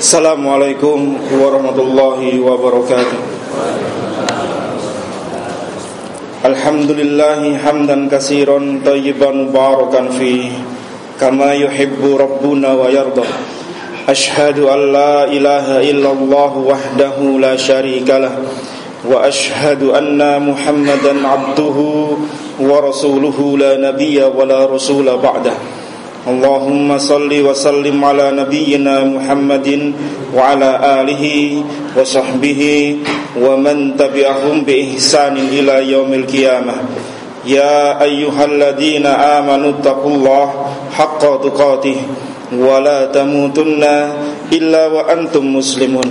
Assalamualaikum warahmatullahi wabarakatuh. Alhamdulillahi hamdan kasiran tayyiban mubarakan fi Kama yuhibbu rabbuna wa yarda Ashhadu an la ilaha illallah wahdahu la sharika lah Wa ashhadu anna muhammadan abduhu wa rasuluhu la nabiyya wa la rasula ba'dah اللهم صل وسلم على نبينا محمد وعلى آله وصحبه ومن تبعهم بإحسان إلى يوم القيامة. يا أيها الذين آمنوا اتقوا الله حق تقاته ولا تموتن إلا وأنتم مسلمون.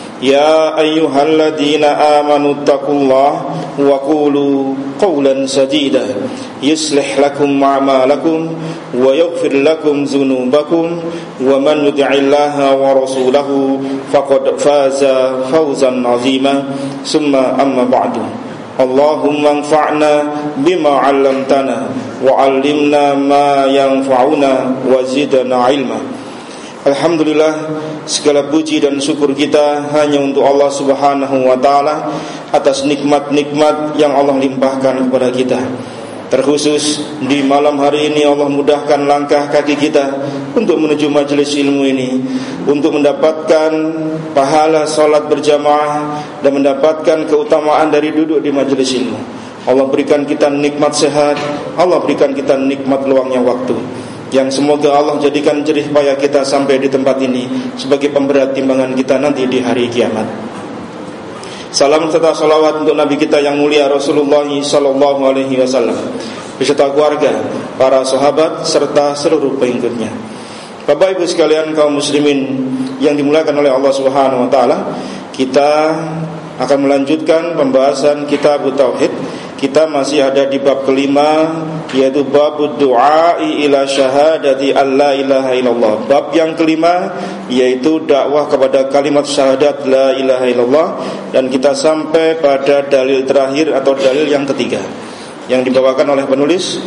يا أيها الذين آمنوا اتقوا الله وقولوا قولا سديدا. يصلح لكم أعمالكم ويغفر لكم ذنوبكم ومن يطع الله ورسوله فقد فاز فوزا عظيما. ثم أما بعد. اللهم انفعنا بما علمتنا وعلمنا ما ينفعنا وزدنا علما. Alhamdulillah segala puji dan syukur kita hanya untuk Allah Subhanahu wa taala atas nikmat-nikmat yang Allah limpahkan kepada kita. Terkhusus di malam hari ini Allah mudahkan langkah kaki kita untuk menuju majelis ilmu ini untuk mendapatkan pahala salat berjamaah dan mendapatkan keutamaan dari duduk di majelis ilmu. Allah berikan kita nikmat sehat, Allah berikan kita nikmat luangnya waktu yang semoga Allah jadikan jerih payah kita sampai di tempat ini sebagai pemberat timbangan kita nanti di hari kiamat. Salam serta salawat untuk Nabi kita yang mulia Rasulullah Sallallahu Alaihi Wasallam beserta keluarga, para sahabat serta seluruh pengikutnya. Bapak Ibu sekalian kaum muslimin yang dimuliakan oleh Allah Subhanahu Wa Taala, kita akan melanjutkan pembahasan kitab Tauhid kita masih ada di bab kelima yaitu bab doa ila syahadati alla ilaha illallah. Bab yang kelima yaitu dakwah kepada kalimat syahadat la ilaha illallah dan kita sampai pada dalil terakhir atau dalil yang ketiga yang dibawakan oleh penulis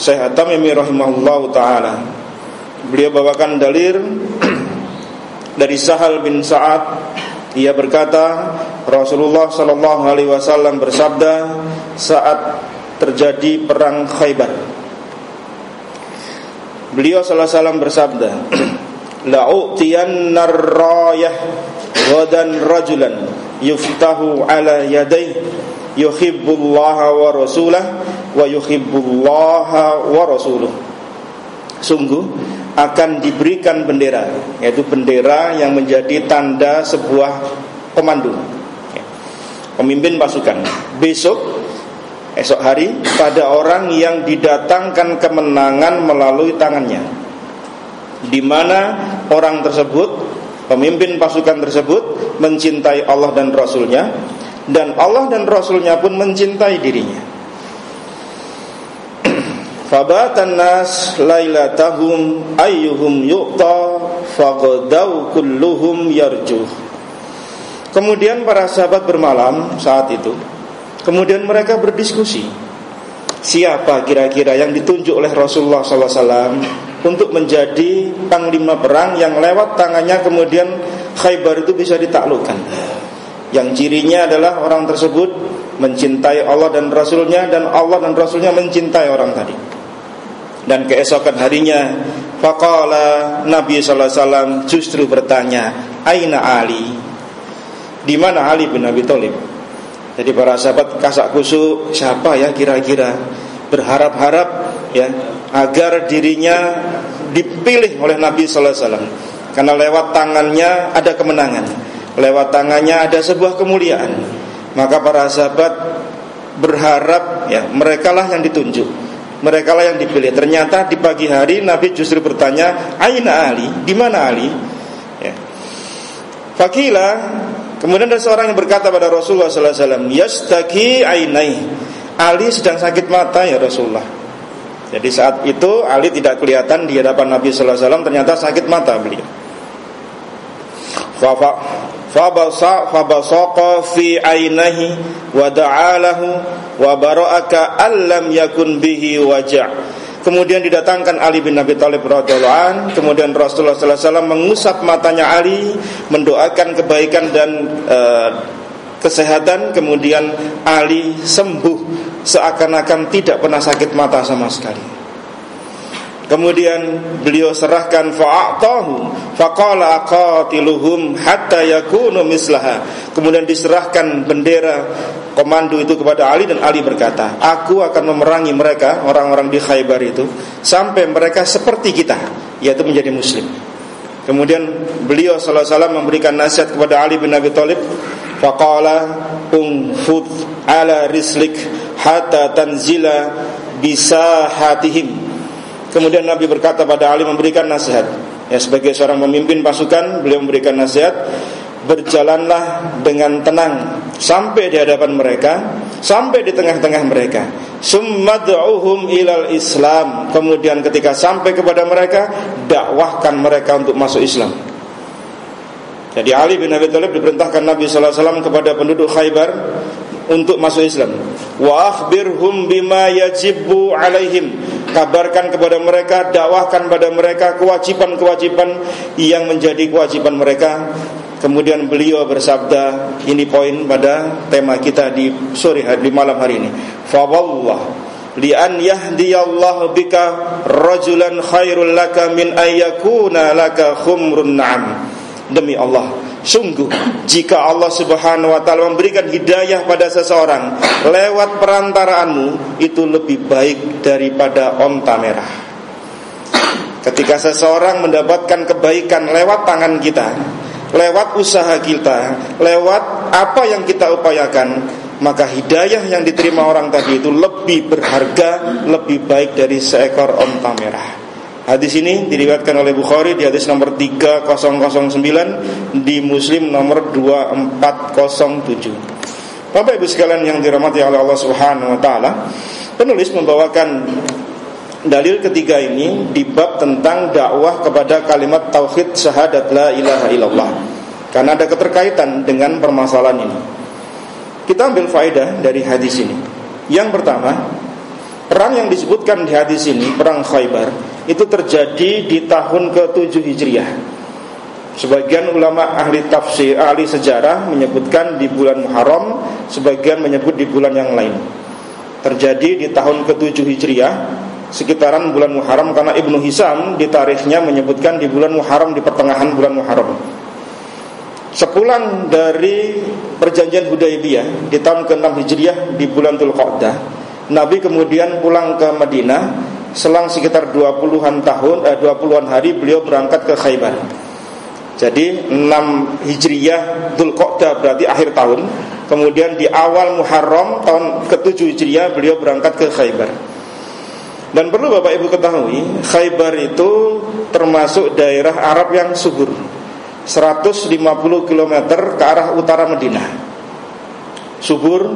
Syekh At-Tamimi rahimahullah taala. Beliau bawakan dalil dari Sahal bin Sa'ad ia berkata, Rasulullah Shallallahu Alaihi Wasallam bersabda saat terjadi perang Khaybar. Beliau salah salam bersabda, La'utiyan narrayah wadan rajulan yuftahu ala yadai yuhibbullaha wa rasulah wa yuhibbullaha wa rasuluh. Sungguh akan diberikan bendera yaitu bendera yang menjadi tanda sebuah pemandu. Pemimpin pasukan. Besok esok hari pada orang yang didatangkan kemenangan melalui tangannya. Di mana orang tersebut pemimpin pasukan tersebut mencintai Allah dan Rasulnya dan Allah dan Rasulnya pun mencintai dirinya Fabatan nas lailatahum ayyuhum yu'ta faqadau kulluhum yarjuh. Kemudian para sahabat bermalam saat itu. Kemudian mereka berdiskusi. Siapa kira-kira yang ditunjuk oleh Rasulullah SAW untuk menjadi panglima perang yang lewat tangannya kemudian Khaybar itu bisa ditaklukkan. Yang cirinya adalah orang tersebut mencintai Allah dan Rasulnya dan Allah dan Rasulnya mencintai orang tadi dan keesokan harinya faqala Nabi sallallahu alaihi wasallam justru bertanya aina Ali? Di mana Ali bin Abi Thalib? Jadi para sahabat kasak kusuk siapa ya kira-kira? Berharap-harap ya agar dirinya dipilih oleh Nabi sallallahu alaihi wasallam. Karena lewat tangannya ada kemenangan lewat tangannya ada sebuah kemuliaan. Maka para sahabat berharap ya merekalah yang ditunjuk mereka lah yang dipilih. Ternyata di pagi hari Nabi justru bertanya, "Aina Ali? Di mana Ali?" Ya. Fakila Kemudian ada seorang yang berkata pada Rasulullah wasallam, "Yastaki ainai." Ali sedang sakit mata ya Rasulullah. Jadi saat itu Ali tidak kelihatan di hadapan Nabi sallallahu alaihi wasallam ternyata sakit mata beliau. Fa fabasa fabasaqa fi ainahi wa da'alahu wa bara'aka allam yakun bihi waja' Kemudian didatangkan Ali bin Abi Thalib radhiyallahu an, kemudian Rasulullah sallallahu alaihi wasallam mengusap matanya Ali, mendoakan kebaikan dan uh, kesehatan, kemudian Ali sembuh seakan-akan tidak pernah sakit mata sama sekali. Kemudian beliau serahkan fa'atahu faqala aqatiluhum hatta yakunu mislaha. Kemudian diserahkan bendera komando itu kepada Ali dan Ali berkata, "Aku akan memerangi mereka orang-orang di Khaybar itu sampai mereka seperti kita, yaitu menjadi muslim." Kemudian beliau sallallahu alaihi wasallam memberikan nasihat kepada Ali bin Abi Thalib, faqala unfud ala rislik hatta tanzila bisahatihim Kemudian Nabi berkata pada Ali memberikan nasihat. Ya sebagai seorang pemimpin pasukan, beliau memberikan nasihat, berjalanlah dengan tenang sampai di hadapan mereka, sampai di tengah-tengah mereka. Summad'uhum ilal Islam. Kemudian ketika sampai kepada mereka, dakwahkan mereka untuk masuk Islam. Jadi Ali bin Abi Thalib diperintahkan Nabi wasallam kepada penduduk Khaybar untuk masuk Islam. Wa akhbirhum bima yajibu alaihim. Kabarkan kepada mereka, dakwahkan pada mereka kewajiban-kewajiban yang menjadi kewajiban mereka. Kemudian beliau bersabda, ini poin pada tema kita di sore hari di malam hari ini. Fa wallah li an yahdiyallahu bika rajulan khairul laka min ayyakuna laka khumrun na'am. Demi Allah, Sungguh jika Allah Subhanahu wa taala memberikan hidayah pada seseorang lewat perantaraanmu itu lebih baik daripada onta merah. Ketika seseorang mendapatkan kebaikan lewat tangan kita, lewat usaha kita, lewat apa yang kita upayakan, maka hidayah yang diterima orang tadi itu lebih berharga, lebih baik dari seekor onta merah. Hadis ini diriwayatkan oleh Bukhari di hadis nomor 3009 di Muslim nomor 2407. Bapak Ibu sekalian yang dirahmati oleh Allah Subhanahu wa taala, penulis membawakan dalil ketiga ini di bab tentang dakwah kepada kalimat tauhid syahadat la ilaha illallah. Karena ada keterkaitan dengan permasalahan ini. Kita ambil faedah dari hadis ini. Yang pertama, perang yang disebutkan di hadis ini, perang Khaybar, itu terjadi di tahun ke-7 Hijriah. Sebagian ulama ahli tafsir, ahli sejarah menyebutkan di bulan Muharram, sebagian menyebut di bulan yang lain. Terjadi di tahun ke-7 Hijriah, sekitaran bulan Muharram karena Ibnu Hisam di tarikhnya menyebutkan di bulan Muharram di pertengahan bulan Muharram. Sepulang dari perjanjian Hudaybiyah di tahun ke-6 Hijriah di bulan Dzulqa'dah, Nabi kemudian pulang ke Madinah selang sekitar 20-an tahun eh, 20-an hari beliau berangkat ke Khaybar. Jadi 6 Hijriyah Dzulqa'dah berarti akhir tahun. Kemudian di awal Muharram tahun ke-7 Hijriyah beliau berangkat ke Khaybar. Dan perlu Bapak Ibu ketahui, Khaybar itu termasuk daerah Arab yang subur. 150 km ke arah utara Madinah. Subur,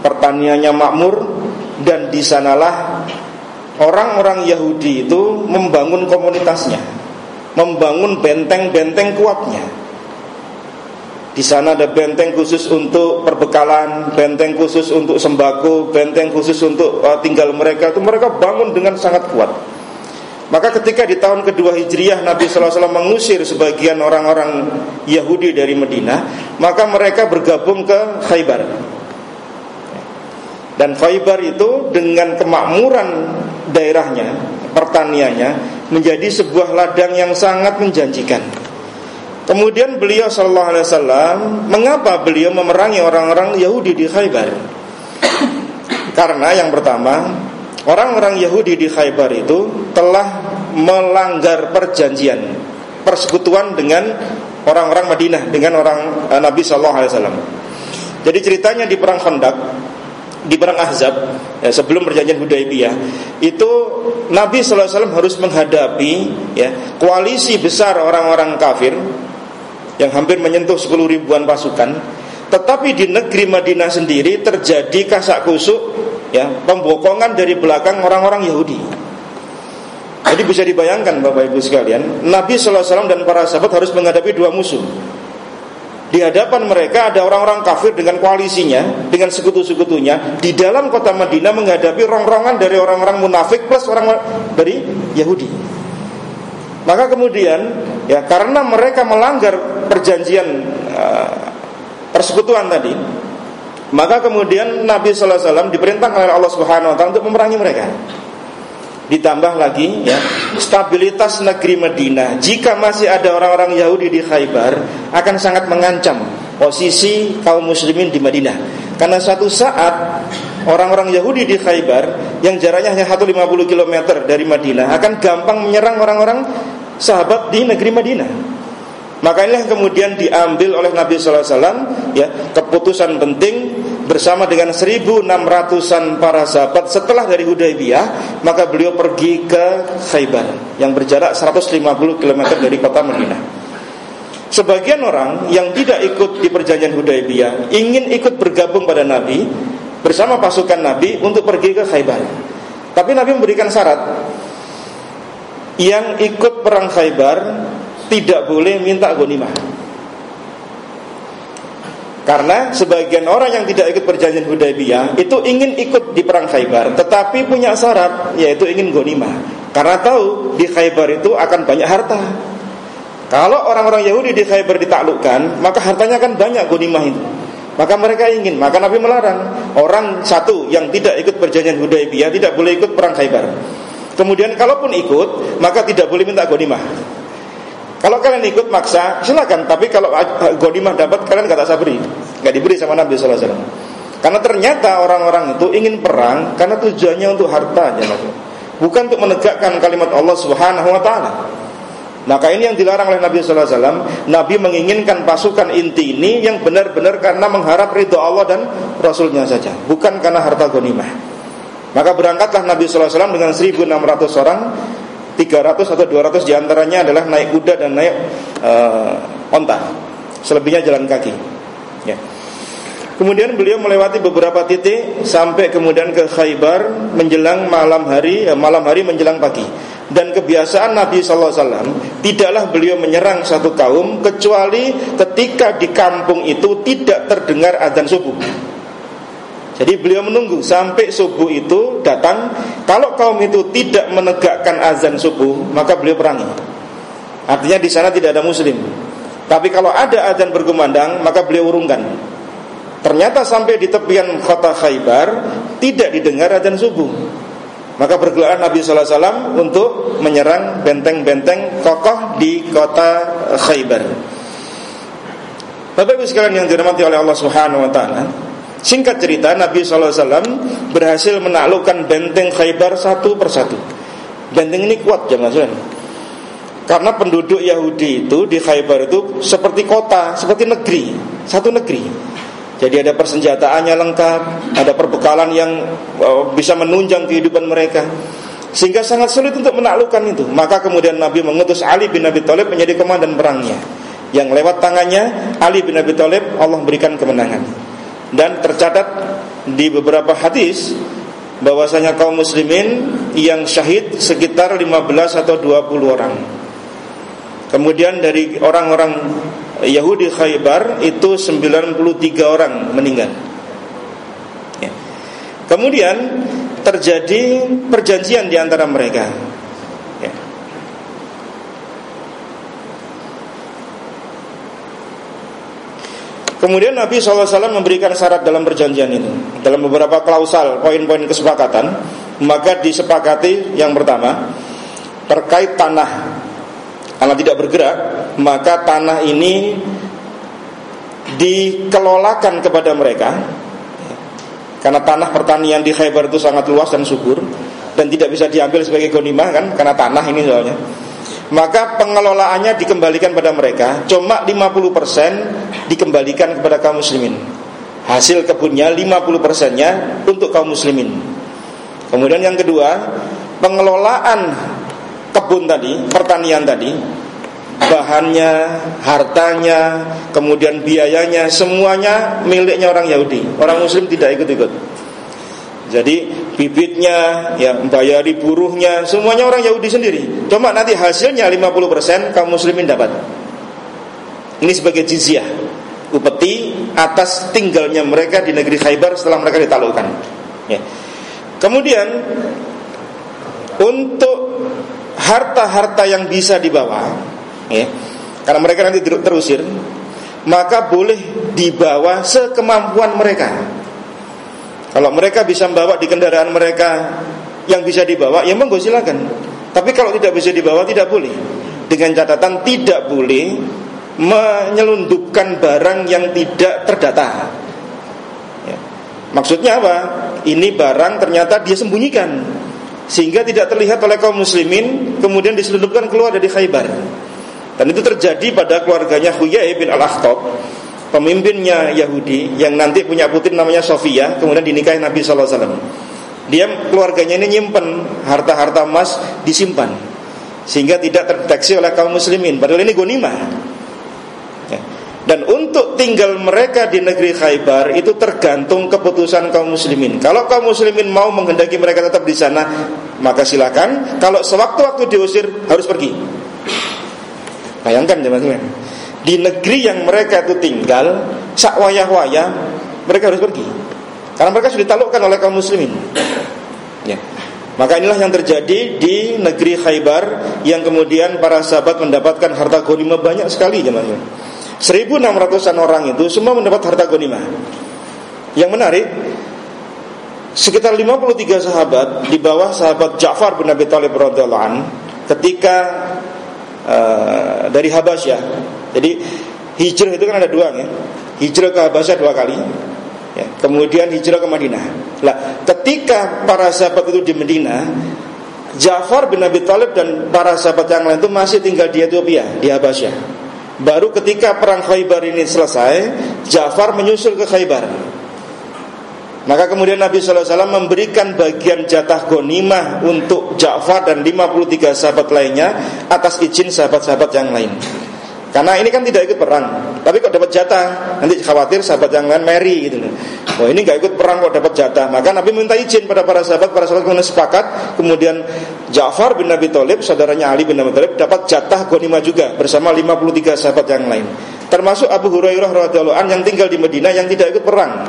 pertaniannya makmur dan di sanalah orang-orang Yahudi itu membangun komunitasnya, membangun benteng-benteng kuatnya. Di sana ada benteng khusus untuk perbekalan, benteng khusus untuk sembako, benteng khusus untuk uh, tinggal mereka itu mereka bangun dengan sangat kuat. Maka ketika di tahun kedua Hijriah Nabi SAW mengusir sebagian orang-orang Yahudi dari Medina, maka mereka bergabung ke Khaybar. Dan Khaybar itu dengan kemakmuran daerahnya, pertaniannya menjadi sebuah ladang yang sangat menjanjikan. Kemudian beliau Shallallahu Alaihi Wasallam, mengapa beliau memerangi orang-orang Yahudi di Khaybar? Karena yang pertama, orang-orang Yahudi di Khaybar itu telah melanggar perjanjian persekutuan dengan orang-orang Madinah dengan orang uh, Nabi Shallallahu Alaihi Wasallam. Jadi ceritanya di perang Khandaq di perang Ahzab ya, sebelum perjanjian Hudaybiyah itu Nabi SAW harus menghadapi ya koalisi besar orang-orang kafir yang hampir menyentuh 10 ribuan pasukan. Tetapi di negeri Madinah sendiri terjadi kasak kusuk ya, pembokongan dari belakang orang-orang Yahudi. Jadi bisa dibayangkan Bapak Ibu sekalian, Nabi SAW dan para sahabat harus menghadapi dua musuh. Di hadapan mereka ada orang-orang kafir dengan koalisinya, dengan sekutu-sekutunya di dalam kota Madinah menghadapi rongrongan dari orang-orang munafik plus orang dari Yahudi. Maka kemudian ya karena mereka melanggar perjanjian uh, persekutuan tadi, maka kemudian Nabi Sallallahu Alaihi Wasallam diperintahkan oleh Allah Subhanahu Wa Taala untuk memerangi mereka. Ditambah lagi ya stabilitas negeri Madinah. Jika masih ada orang-orang Yahudi di Khaybar akan sangat mengancam posisi kaum muslimin di Madinah. Karena suatu saat orang-orang Yahudi di Khaybar yang jaraknya hanya 150 km dari Madinah akan gampang menyerang orang-orang sahabat di negeri Madinah. Maka inilah yang kemudian diambil oleh Nabi Wasallam ya keputusan penting bersama dengan 1600-an para sahabat setelah dari Hudaybiyah maka beliau pergi ke Khaybar yang berjarak 150 km dari kota Madinah. Sebagian orang yang tidak ikut di perjanjian Hudaybiyah ingin ikut bergabung pada Nabi bersama pasukan Nabi untuk pergi ke Khaybar. Tapi Nabi memberikan syarat yang ikut perang Khaybar tidak boleh minta gonimah. Karena sebagian orang yang tidak ikut perjanjian Hudaybiyah itu ingin ikut di perang Khaybar, tetapi punya syarat yaitu ingin gonimah. Karena tahu di Khaybar itu akan banyak harta. Kalau orang-orang Yahudi di Khaybar ditaklukkan, maka hartanya akan banyak gonimah itu. Maka mereka ingin, maka Nabi melarang orang satu yang tidak ikut perjanjian Hudaybiyah tidak boleh ikut perang Khaybar. Kemudian kalaupun ikut, maka tidak boleh minta gonimah. Kalau kalian ikut maksa, silakan. Tapi kalau gonimah dapat, kalian kata sabri, nggak diberi sama Nabi Sallallahu Alaihi Wasallam. Karena ternyata orang-orang itu ingin perang karena tujuannya untuk harta, bukan untuk menegakkan kalimat Allah Subhanahu Wa Taala. Maka ini yang dilarang oleh Nabi Sallallahu Alaihi Wasallam. Nabi menginginkan pasukan inti ini yang benar-benar karena mengharap ridho Allah dan Rasulnya saja, bukan karena harta gonimah. Maka berangkatlah Nabi Sallallahu Alaihi Wasallam dengan 1.600 orang 300 atau 200 di antaranya adalah naik kuda dan naik uh, onta. Selebihnya jalan kaki. Ya. kemudian beliau melewati beberapa titik sampai kemudian ke Khaybar menjelang malam hari eh, malam hari menjelang pagi. Dan kebiasaan Nabi SAW tidaklah beliau menyerang satu kaum kecuali ketika di kampung itu tidak terdengar adzan subuh jadi beliau menunggu sampai subuh itu datang. Kalau kaum itu tidak menegakkan azan subuh, maka beliau perangi. Artinya di sana tidak ada muslim. Tapi kalau ada azan berkumandang, maka beliau urungkan. Ternyata sampai di tepian kota Khaybar tidak didengar azan subuh. Maka bergelar Nabi Sallallahu Alaihi Wasallam untuk menyerang benteng-benteng kokoh di kota Khaybar. Bapak Ibu sekalian yang dirahmati oleh Allah Subhanahu Wa Taala, Singkat cerita Nabi SAW berhasil menaklukkan benteng Khaybar satu persatu Benteng ini kuat jemaah Karena penduduk Yahudi itu di Khaybar itu seperti kota, seperti negeri, satu negeri. Jadi ada persenjataannya lengkap, ada perbekalan yang uh, bisa menunjang kehidupan mereka. Sehingga sangat sulit untuk menaklukkan itu. Maka kemudian Nabi mengutus Ali bin Abi Thalib menjadi komandan perangnya. Yang lewat tangannya Ali bin Abi Thalib Allah berikan kemenangan dan tercatat di beberapa hadis bahwasanya kaum muslimin yang syahid sekitar 15 atau 20 orang. Kemudian dari orang-orang Yahudi Khaybar itu 93 orang meninggal. Ya. Kemudian terjadi perjanjian di antara mereka. Kemudian Nabi SAW memberikan syarat dalam perjanjian ini Dalam beberapa klausal, poin-poin kesepakatan Maka disepakati yang pertama Terkait tanah. Karena tidak bergerak Maka tanah ini Dikelolakan kepada mereka Karena tanah pertanian di Khaybar itu sangat luas dan subur Dan tidak bisa diambil sebagai gonimah kan Karena tanah ini soalnya maka pengelolaannya dikembalikan pada mereka cuma 50% dikembalikan kepada kaum muslimin hasil kebunnya 50 persennya untuk kaum muslimin kemudian yang kedua pengelolaan kebun tadi pertanian tadi bahannya, hartanya, kemudian biayanya, semuanya miliknya orang Yahudi. Orang Muslim tidak ikut-ikut. Jadi bibitnya, ya bayari buruhnya, semuanya orang Yahudi sendiri. Cuma nanti hasilnya 50% kaum muslimin dapat. Ini sebagai jizyah, upeti atas tinggalnya mereka di negeri Khaybar setelah mereka ditaklukkan. Ya. Kemudian untuk harta-harta yang bisa dibawa, ya, karena mereka nanti terusir, maka boleh dibawa sekemampuan mereka. Kalau mereka bisa membawa di kendaraan mereka yang bisa dibawa, ya monggo silakan. Tapi kalau tidak bisa dibawa tidak boleh. Dengan catatan tidak boleh menyelundupkan barang yang tidak terdata. Ya. Maksudnya apa? Ini barang ternyata dia sembunyikan sehingga tidak terlihat oleh kaum muslimin kemudian diselundupkan keluar dari Khaybar. Dan itu terjadi pada keluarganya Huyai bin Al-Akhtab pemimpinnya Yahudi yang nanti punya putri namanya Sofia kemudian dinikahi Nabi SAW dia keluarganya ini nyimpen harta-harta emas disimpan sehingga tidak terdeteksi oleh kaum muslimin padahal ini gonimah ya. dan untuk tinggal mereka di negeri Khaybar itu tergantung keputusan kaum muslimin. Kalau kaum muslimin mau menghendaki mereka tetap di sana, maka silakan. Kalau sewaktu-waktu diusir harus pergi. Bayangkan teman-teman. Di negeri yang mereka itu tinggal, sak wayah-wayah mereka harus pergi. Karena mereka sudah ditaklukkan oleh kaum muslimin. Ya. Maka inilah yang terjadi di negeri Khaybar yang kemudian para sahabat mendapatkan harta ghanimah banyak sekali teman-teman. 1600-an orang itu semua mendapat harta ghanimah. Yang menarik sekitar 53 sahabat di bawah sahabat Ja'far bin Abi Thalib radhiyallahu ketika uh, dari Habasyah. Jadi hijrah itu kan ada dua ya. Hijrah ke Habasyah dua kali. Ya, kemudian hijrah ke Madinah. Lah, ketika para sahabat itu di Madinah, Ja'far bin Abi Thalib dan para sahabat yang lain itu masih tinggal di Ethiopia, di Habasyah. Baru ketika perang Khaybar ini selesai, Ja'far menyusul ke Khaybar. Maka kemudian Nabi SAW memberikan bagian jatah gonimah untuk Ja'far dan 53 sahabat lainnya atas izin sahabat-sahabat yang lain. Karena ini kan tidak ikut perang, tapi kok dapat jatah, nanti khawatir sahabat yang lain meri gitu loh. Wah ini nggak ikut perang kok dapat jatah, maka Nabi minta izin pada para sahabat, para sahabat kemudian sepakat, kemudian Ja'far bin Nabi Thalib, saudaranya Ali bin Nabi Thalib dapat jatah gonimah juga bersama 53 sahabat yang lain. Termasuk Abu Hurairah radhiyallahu an yang tinggal di Madinah yang tidak ikut perang.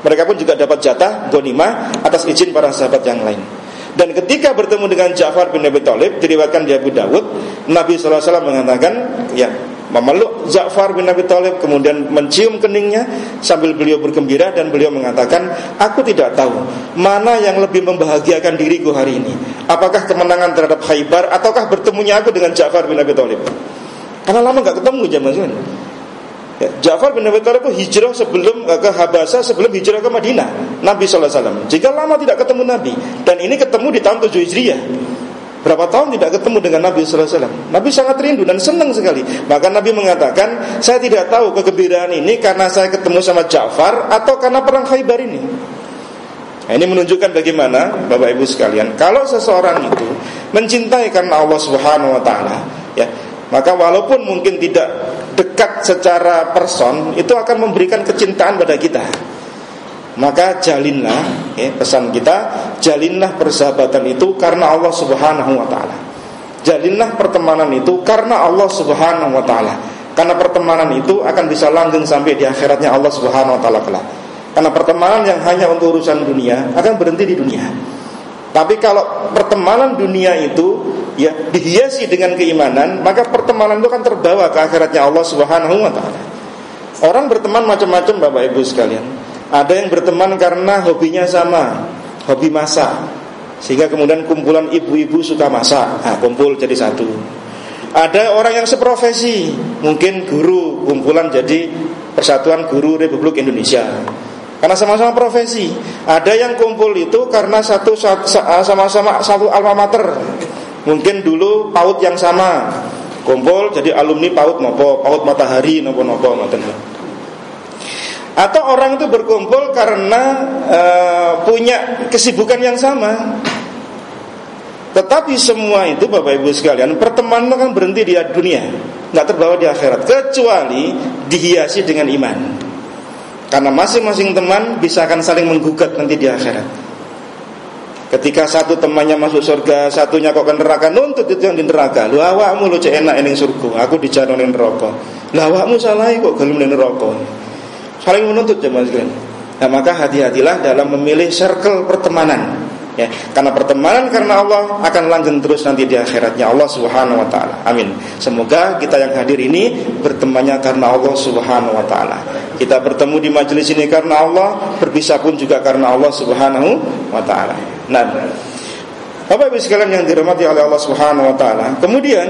Mereka pun juga dapat jatah gonimah atas izin para sahabat yang lain. Dan ketika bertemu dengan Ja'far bin Abi Thalib diriwayatkan di Abu Dawud, Nabi SAW mengatakan, ya memeluk Ja'far bin Abi Thalib kemudian mencium keningnya sambil beliau bergembira dan beliau mengatakan, aku tidak tahu mana yang lebih membahagiakan diriku hari ini. Apakah kemenangan terhadap Khaybar ataukah bertemunya aku dengan Ja'far bin Abi Thalib? Karena lama nggak ketemu zaman Ya, Ja'far bin Abi Thalib hijrah sebelum eh, ke Habasa sebelum hijrah ke Madinah. Nabi sallallahu alaihi wasallam. Jika lama tidak ketemu Nabi dan ini ketemu di tahun 7 Hijriah. Berapa tahun tidak ketemu dengan Nabi sallallahu alaihi wasallam. Nabi sangat rindu dan senang sekali. Maka Nabi mengatakan, "Saya tidak tahu kegembiraan ini karena saya ketemu sama Ja'far atau karena perang Khaybar ini." Nah, ini menunjukkan bagaimana Bapak Ibu sekalian, kalau seseorang itu mencintai karena Allah Subhanahu wa taala, ya, maka walaupun mungkin tidak dekat secara person itu akan memberikan kecintaan pada kita. Maka jalinlah ya, pesan kita jalinlah persahabatan itu karena Allah Subhanahu wa taala. Jalinlah pertemanan itu karena Allah Subhanahu wa taala. Karena pertemanan itu akan bisa langgeng sampai di akhiratnya Allah Subhanahu wa taala karena pertemanan yang hanya untuk urusan dunia akan berhenti di dunia. Tapi kalau pertemanan dunia itu ya dihiasi dengan keimanan, maka pertemanan itu kan terbawa ke akhiratnya Allah Subhanahu wa taala. Orang berteman macam-macam Bapak Ibu sekalian. Ada yang berteman karena hobinya sama, hobi masak. Sehingga kemudian kumpulan ibu-ibu suka masak, nah, kumpul jadi satu. Ada orang yang seprofesi, mungkin guru, kumpulan jadi Persatuan Guru Republik Indonesia. Karena sama-sama profesi. Ada yang kumpul itu karena satu sama-sama satu alma mater. Mungkin dulu paut yang sama. Kumpul jadi alumni paut nopo, paut matahari nopo-nopo Atau orang itu berkumpul karena uh, punya kesibukan yang sama. Tetapi semua itu Bapak Ibu sekalian Pertemanan kan berhenti di dunia. Nggak terbawa di akhirat. Kecuali dihiasi dengan iman. Karena masing-masing teman Bisa akan saling menggugat nanti di akhirat Ketika satu temannya masuk surga Satunya kok ke neraka Nuntut itu yang di neraka. Lu awakmu lu cek enak ini surga. Aku dijanuhin neraka. Lu awakmu salah kok gelum di neraka. Saling menuntut jemaah sekalian. Nah maka hati-hatilah dalam memilih circle pertemanan ya karena pertemanan karena Allah akan langgeng terus nanti di akhiratnya. Allah Subhanahu wa taala. Amin. Semoga kita yang hadir ini bertemannya karena Allah Subhanahu wa taala. Kita bertemu di majelis ini karena Allah berpisah pun juga karena Allah Subhanahu wa taala. Nah Bapak Ibu sekalian yang dirahmati oleh Allah Subhanahu wa taala. Kemudian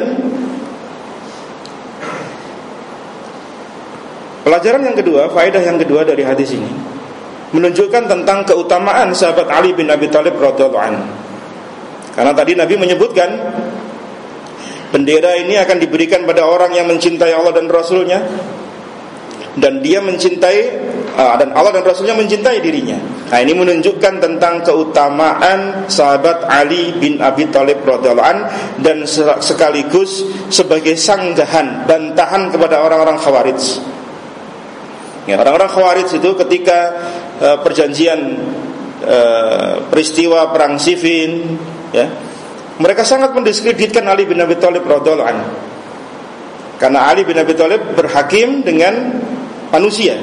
pelajaran yang kedua faedah yang kedua dari hadis ini menunjukkan tentang keutamaan sahabat Ali bin Abi Thalib radhiyallahu anhu. Karena tadi Nabi menyebutkan bendera ini akan diberikan pada orang yang mencintai Allah dan Rasulnya dan dia mencintai uh, dan Allah dan Rasulnya mencintai dirinya. Nah ini menunjukkan tentang keutamaan sahabat Ali bin Abi Thalib radhiyallahu an dan sekaligus sebagai sanggahan bantahan kepada orang-orang Khawarij. Ya, orang-orang Khawarij itu ketika uh, perjanjian uh, peristiwa perang Siffin, ya, mereka sangat mendiskreditkan Ali bin Abi Thalib radhiallahu anhu. Karena Ali bin Abi Thalib berhakim dengan manusia,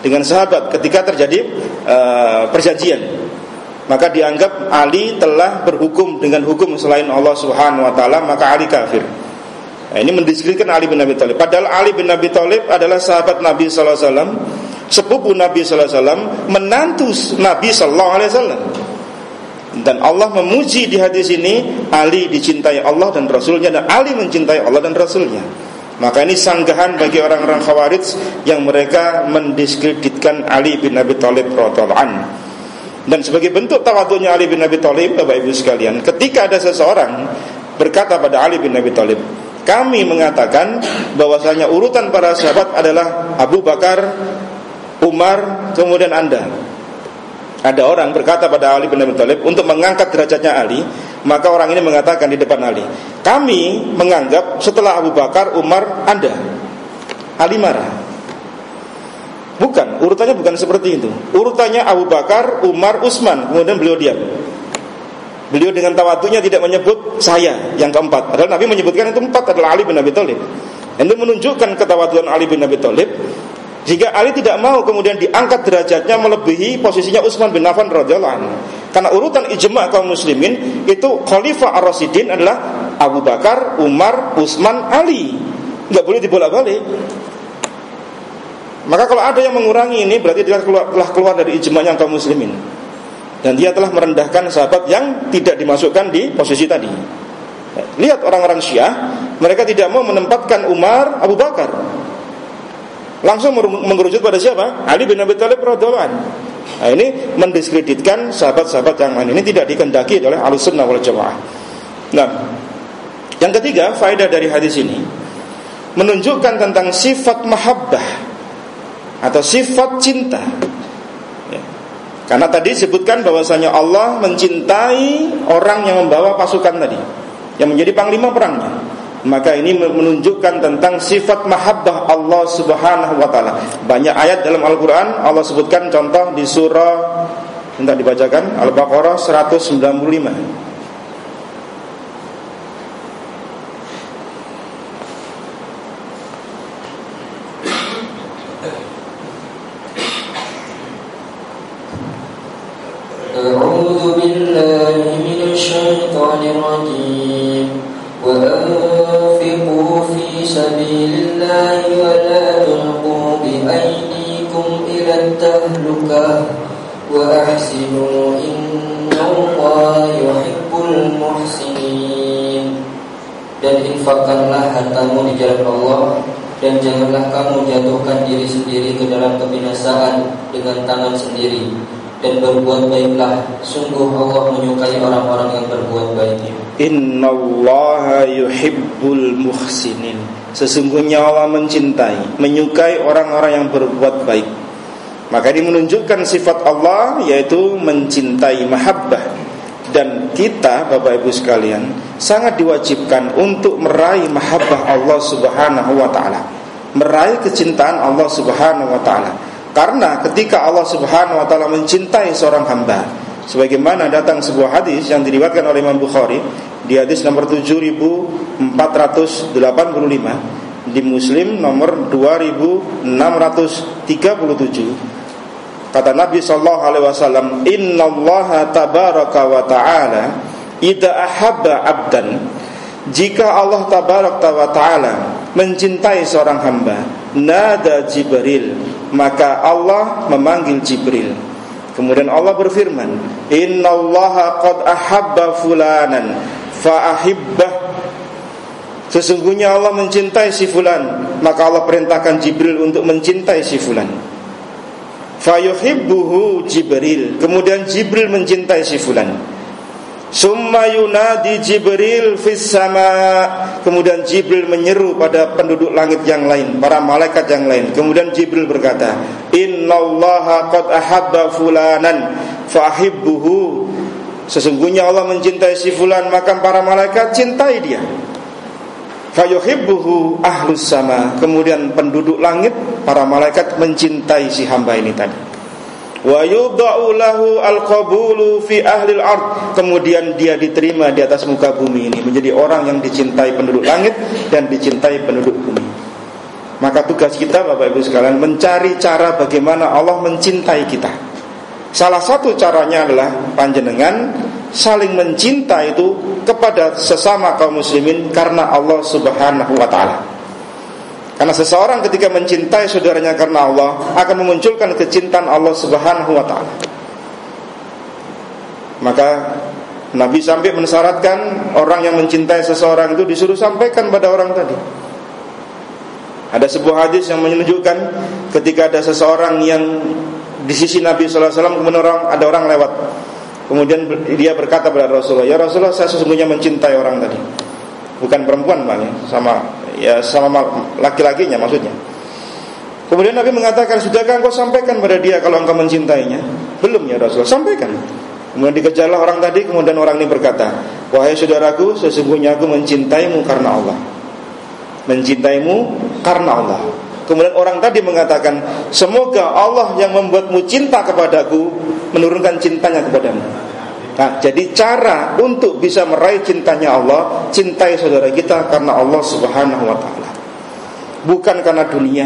dengan sahabat ketika terjadi uh, perjanjian. Maka dianggap Ali telah berhukum dengan hukum selain Allah Subhanahu wa taala, maka Ali kafir. Nah, ini mendiskreditkan Ali bin Abi Thalib. Padahal Ali bin Abi Thalib adalah sahabat Nabi sallallahu alaihi wasallam, sepupu Nabi sallallahu alaihi wasallam, menantu Nabi sallallahu alaihi wasallam. Dan Allah memuji di hadis ini Ali dicintai Allah dan Rasulnya dan Ali mencintai Allah dan Rasulnya. Maka ini sanggahan bagi orang-orang Khawarij yang mereka mendiskreditkan Ali bin Abi Thalib radhiyallahu Dan sebagai bentuk tawadhunya Ali bin Abi Thalib, Bapak Ibu sekalian, ketika ada seseorang berkata pada Ali bin Abi Thalib, kami mengatakan bahwasanya urutan para sahabat adalah Abu Bakar, Umar, kemudian Anda. Ada orang berkata pada Ali bin Abi Thalib untuk mengangkat derajatnya Ali, maka orang ini mengatakan di depan Ali, kami menganggap setelah Abu Bakar, Umar, Anda. Ali marah. Bukan, urutannya bukan seperti itu. Urutannya Abu Bakar, Umar, Utsman, kemudian beliau diam. Beliau dengan tawadunya tidak menyebut saya yang keempat. Padahal Nabi menyebutkan itu empat adalah Ali bin Abi Thalib. Itu menunjukkan ketawaduan Ali bin Abi Thalib. Jika Ali tidak mau kemudian diangkat derajatnya melebihi posisinya Utsman bin Affan radhiyallahu anhu. Karena urutan ijma kaum muslimin itu Khalifah Ar-Rasyidin adalah Abu Bakar, Umar, Utsman, Ali. Enggak boleh dibolak-balik. Maka kalau ada yang mengurangi ini berarti dia telah keluar dari ijma'nya kaum muslimin dan dia telah merendahkan sahabat yang tidak dimasukkan di posisi tadi. Lihat orang-orang Syiah, mereka tidak mau menempatkan Umar, Abu Bakar. Langsung mengerucut pada siapa? Ali bin Abi Thalib radhiyallahu Nah, ini mendiskreditkan sahabat-sahabat yang lain. Ini tidak dikendaki oleh Ahlussunnah wal Jamaah. Nah, yang ketiga, faedah dari hadis ini menunjukkan tentang sifat mahabbah atau sifat cinta karena tadi disebutkan bahwasanya Allah mencintai orang yang membawa pasukan tadi, yang menjadi panglima perangnya. Maka ini menunjukkan tentang sifat mahabbah Allah Subhanahu wa taala. Banyak ayat dalam Al-Qur'an Allah sebutkan contoh di surah minta dibacakan Al-Baqarah 195. Sesungguhnya Allah mencintai menyukai orang-orang yang berbuat baik maka ini menunjukkan sifat Allah yaitu mencintai mahabbah dan kita Bapak Ibu sekalian sangat diwajibkan untuk meraih mahabbah Allah Subhanahu wa taala. Meraih kecintaan Allah Subhanahu wa taala. Karena ketika Allah Subhanahu wa taala mencintai seorang hamba, sebagaimana datang sebuah hadis yang diriwayatkan oleh Imam Bukhari di hadis nomor 7485 di Muslim nomor 2637 Kata Nabi sallallahu alaihi wasallam, "Innallaha tabaraka wa ta'ala idza ahabba 'abdan" Jika Allah tabaraka wa ta'ala mencintai seorang hamba, nada Jibril, maka Allah memanggil Jibril. Kemudian Allah berfirman, "Innallaha qad ahabba fulanan fa ahibbah" Sesungguhnya Allah mencintai si fulan, maka Allah perintahkan Jibril untuk mencintai si fulan. Fayuhibbuhu Jibril Kemudian Jibril mencintai si fulan. Summa yunadi Jibril fis Kemudian Jibril menyeru pada penduduk langit yang lain Para malaikat yang lain. Kemudian Jibril berkata Innallaha qad ahabba fulanan Fahibbuhu Sesungguhnya Allah mencintai si fulan Maka para malaikat cintai dia. Fayuhibbuhu ahlus sama. Kemudian penduduk langit para malaikat mencintai si hamba ini tadi. Wa yudha'u lahu al-qabulu fi ahli al-ard kemudian dia diterima di atas muka bumi ini menjadi orang yang dicintai penduduk langit dan dicintai penduduk bumi. Maka tugas kita Bapak Ibu sekalian mencari cara bagaimana Allah mencintai kita salah satu caranya adalah panjenengan saling mencinta itu kepada sesama kaum muslimin karena Allah Subhanahu wa taala. Karena seseorang ketika mencintai saudaranya karena Allah akan memunculkan kecintaan Allah Subhanahu wa taala. Maka Nabi sampai mensyaratkan orang yang mencintai seseorang itu disuruh sampaikan pada orang tadi. Ada sebuah hadis yang menunjukkan ketika ada seseorang yang di sisi Nabi SAW kemudian orang, ada orang lewat Kemudian dia berkata kepada Rasulullah, "Ya Rasulullah, saya sesungguhnya mencintai orang tadi." Bukan perempuan, Bang, ya, sama ya sama laki-lakinya maksudnya. Kemudian Nabi mengatakan, "Sudahkah engkau sampaikan pada dia kalau engkau mencintainya?" "Belum ya Rasulullah." "Sampaikan." Kemudian dikejarlah orang tadi, kemudian orang ini berkata, "Wahai saudaraku, sesungguhnya aku mencintaimu karena Allah." Mencintaimu karena Allah. Kemudian orang tadi mengatakan, "Semoga Allah yang membuatmu cinta kepadaku menurunkan cintanya kepadamu." Nah, jadi cara untuk bisa meraih cintanya Allah, cintai saudara kita karena Allah Subhanahu wa taala. Bukan karena dunia,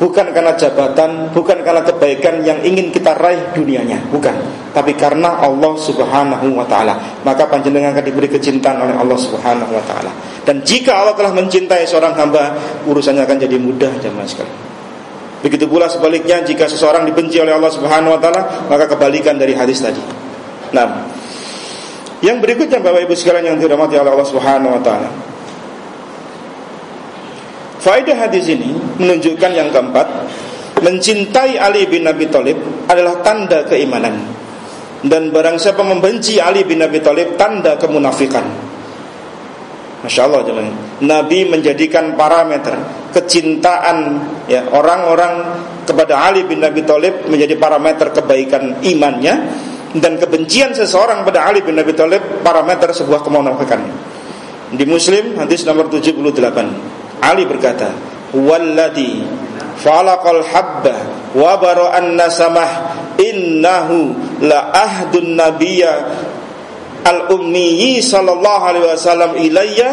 bukan karena jabatan, bukan karena kebaikan yang ingin kita raih dunianya, bukan. Tapi karena Allah Subhanahu wa taala. Maka panjenengan akan diberi kecintaan oleh Allah Subhanahu wa taala. Dan jika Allah telah mencintai seorang hamba, urusannya akan jadi mudah jemaah sekalian. Begitu pula sebaliknya jika seseorang dibenci oleh Allah Subhanahu wa taala, maka kebalikan dari hadis tadi. Nah, yang berikutnya Bapak Ibu sekalian yang dirahmati oleh Allah Subhanahu wa taala. Faedah hadis ini menunjukkan yang keempat, mencintai Ali bin Abi Thalib adalah tanda keimanan. Dan barang siapa membenci Ali bin Abi Thalib tanda kemunafikan. Masya Allah jemaah. Nabi menjadikan parameter kecintaan ya orang-orang kepada Ali bin Abi Thalib menjadi parameter kebaikan imannya dan kebencian seseorang pada Ali bin Abi Thalib parameter sebuah kemunafikan. Di Muslim hadis nomor 78. Ali berkata, "Walladhi falaqal habba wa bara'an nasamah innahu la ahdun nabiyya al-ummi sallallahu alaihi wasallam ilayya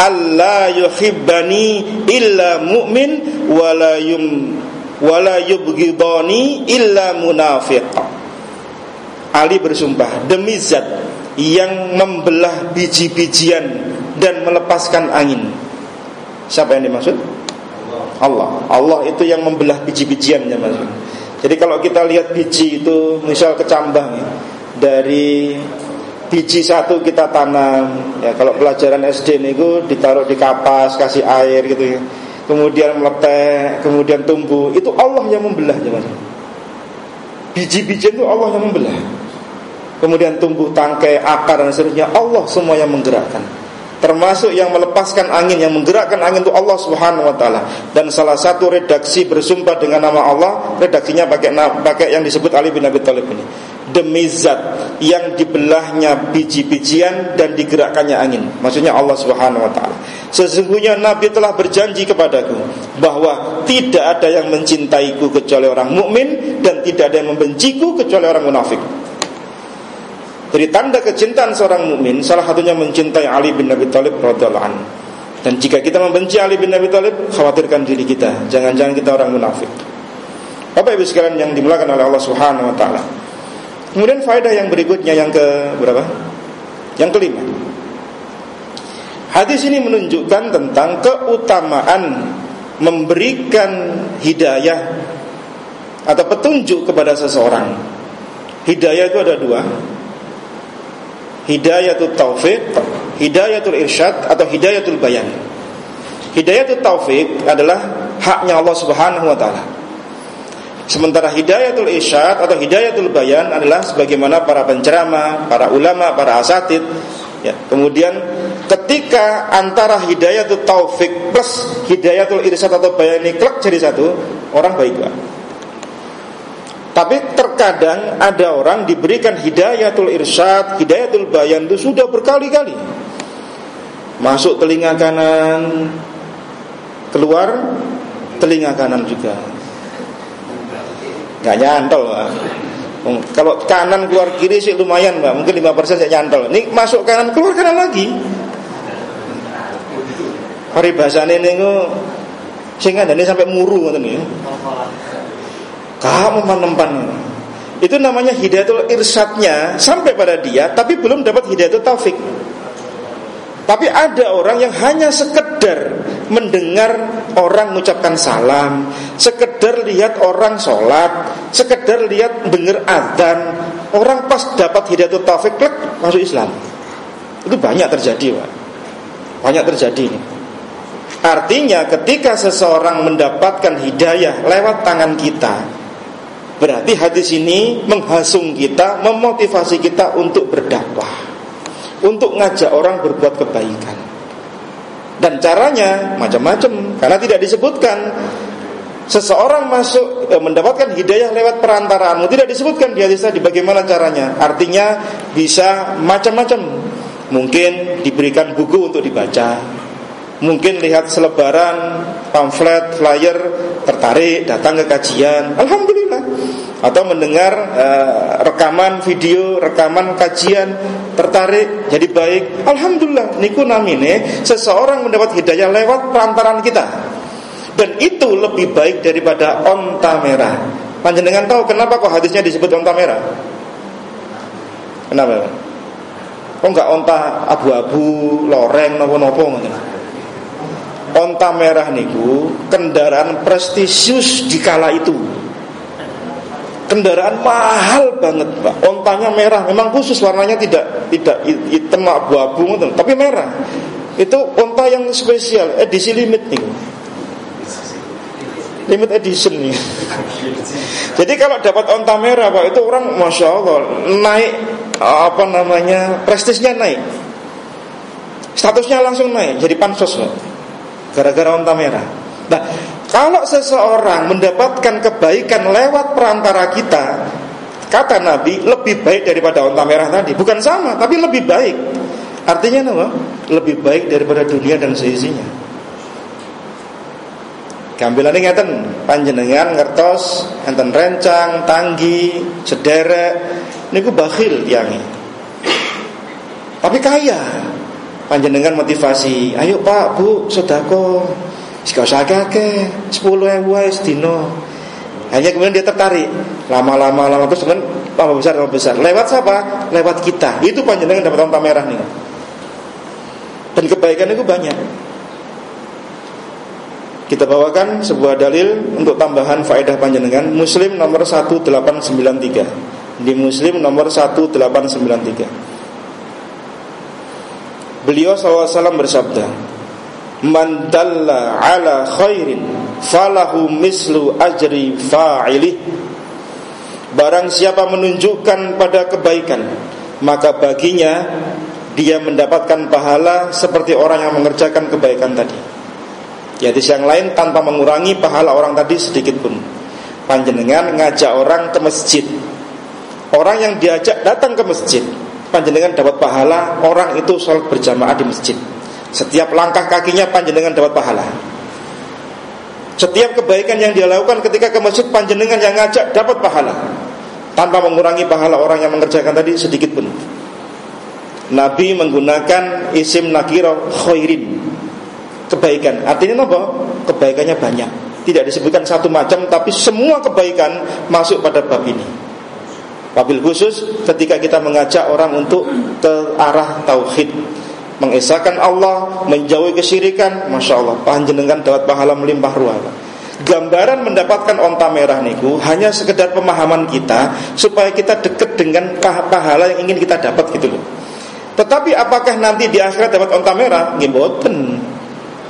alla yuhibbani illa mu'min wa la yum wa la yubghidani illa munafiq." Ali bersumpah demi zat yang membelah biji-bijian dan melepaskan angin Siapa yang dimaksud? Allah. Allah itu yang membelah biji-bijiannya maksud. Jadi kalau kita lihat biji itu misal kecambang ya, dari biji satu kita tanam ya kalau pelajaran SD itu ditaruh di kapas kasih air gitu ya. Kemudian meletek, kemudian tumbuh. Itu Allah yang membelah Mas. Biji-bijian itu Allah yang membelah. Kemudian tumbuh tangkai, akar dan seterusnya Allah semua yang menggerakkan. Termasuk yang melepaskan angin yang menggerakkan angin itu Allah Subhanahu wa taala. Dan salah satu redaksi bersumpah dengan nama Allah redaksinya pakai pakai yang disebut Ali bin Abi Thalib ini. Demi zat yang dibelahnya biji-bijian dan digerakkannya angin. Maksudnya Allah Subhanahu wa taala. Sesungguhnya nabi telah berjanji kepadaku bahwa tidak ada yang mencintaiku kecuali orang mukmin dan tidak ada yang membenciku kecuali orang munafik dari tanda kecintaan seorang mukmin salah satunya mencintai Ali bin Abi Thalib radhiyallahu anhu. Dan jika kita membenci Ali bin Abi Thalib, khawatirkan diri kita, jangan-jangan kita orang munafik. Bapak Ibu sekalian yang dimulakan oleh Allah Subhanahu wa taala. Kemudian faedah yang berikutnya yang ke berapa? Yang kelima. Hadis ini menunjukkan tentang keutamaan memberikan hidayah atau petunjuk kepada seseorang. Hidayah itu ada dua, hidayatul taufik, hidayatul irsyad atau hidayatul bayan. Hidayatul taufik adalah haknya Allah Subhanahu wa taala. Sementara hidayatul irsyad atau hidayatul bayan adalah sebagaimana para penceramah, para ulama, para asatid ya. Kemudian ketika antara hidayatul taufik plus hidayatul irsyad atau bayan ini klak jadi satu, orang baik lah. Tapi terkadang ada orang diberikan hidayatul irsyad, hidayatul bayan itu sudah berkali-kali. Masuk telinga kanan, keluar telinga kanan juga. Gak nyantol. Kalau kanan keluar kiri sih lumayan, Pak. Mungkin 5% saya nyantol. Ini masuk kanan, keluar kanan lagi. Paribasane niku sing ini sampai muru ngoten nih kamu menempan itu namanya hidayatul irsyadnya sampai pada dia tapi belum dapat hidayatul taufik tapi ada orang yang hanya sekedar mendengar orang mengucapkan salam, sekedar lihat orang sholat, sekedar lihat dengar adzan, orang pas dapat hidayatul taufik klik masuk Islam. Itu banyak terjadi, Pak. Banyak terjadi. Artinya ketika seseorang mendapatkan hidayah lewat tangan kita, Berarti hadis ini menghasung kita, memotivasi kita untuk berdakwah, untuk ngajak orang berbuat kebaikan. Dan caranya macam-macam, karena tidak disebutkan seseorang masuk e, mendapatkan hidayah lewat perantaraanmu tidak disebutkan di hadis tadi bagaimana caranya. Artinya bisa macam-macam. Mungkin diberikan buku untuk dibaca, mungkin lihat selebaran, pamflet, flyer, tertarik datang ke kajian. Alhamdulillah. Atau mendengar uh, rekaman video, rekaman kajian, tertarik, jadi baik. Alhamdulillah. Niku namine seseorang mendapat hidayah lewat perantaran kita. Dan itu lebih baik daripada onta merah. Panjenengan tahu kenapa kok hadisnya disebut onta merah? Kenapa? Kok enggak onta abu-abu, loreng, nopo-nopo ngoten? Onta merah niku kendaraan prestisius di kala itu. Kendaraan mahal banget, Pak. Ontanya merah, memang khusus warnanya tidak tidak hitam abu-abu tapi merah. Itu onta yang spesial, edisi limit nih. Limit edition nih. Jadi kalau dapat onta merah, Pak, itu orang masya Allah naik apa namanya prestisnya naik, statusnya langsung naik, jadi pansos, Pak gara-gara onta merah. Nah, kalau seseorang mendapatkan kebaikan lewat perantara kita, kata Nabi lebih baik daripada onta merah tadi. Bukan sama, tapi lebih baik. Artinya apa? Lebih baik daripada dunia dan seisinya. Gambilan ini ngeten panjenengan ngertos enten rencang, tanggi, sederek niku bakhil tiangi. Tapi kaya, panjenengan motivasi. Ayo pak bu sodako jika usah kakek sepuluh ewu dino. Hanya kemudian dia tertarik. Lama-lama lama terus kemudian tambah besar tambah besar. Lewat siapa? Lewat kita. Itu panjenengan dapat onta merah nih. Dan kebaikan itu banyak. Kita bawakan sebuah dalil untuk tambahan faedah panjenengan. Muslim nomor 1893 di Muslim nomor 1893 Beliau SAW bersabda Man dalla ala khairin Falahu mislu ajri fa'ilih Barang siapa menunjukkan pada kebaikan Maka baginya dia mendapatkan pahala seperti orang yang mengerjakan kebaikan tadi. Ya yang lain tanpa mengurangi pahala orang tadi sedikit pun. Panjenengan ngajak orang ke masjid. Orang yang diajak datang ke masjid, panjenengan dapat pahala orang itu sholat berjamaah di masjid. Setiap langkah kakinya panjenengan dapat pahala. Setiap kebaikan yang dia lakukan ketika ke masjid panjenengan yang ngajak dapat pahala tanpa mengurangi pahala orang yang mengerjakan tadi sedikit pun. Nabi menggunakan isim nakiro khairin kebaikan. Artinya apa? Kebaikannya banyak. Tidak disebutkan satu macam, tapi semua kebaikan masuk pada bab ini. Wabil khusus ketika kita mengajak orang untuk ke arah tauhid, mengesahkan Allah, menjauhi kesyirikan, masya Allah, panjenengan dapat pahala melimpah ruah. Gambaran mendapatkan onta merah niku hanya sekedar pemahaman kita supaya kita dekat dengan pahala yang ingin kita dapat gitu loh. Tetapi apakah nanti di akhirat dapat onta merah? Ngiboten.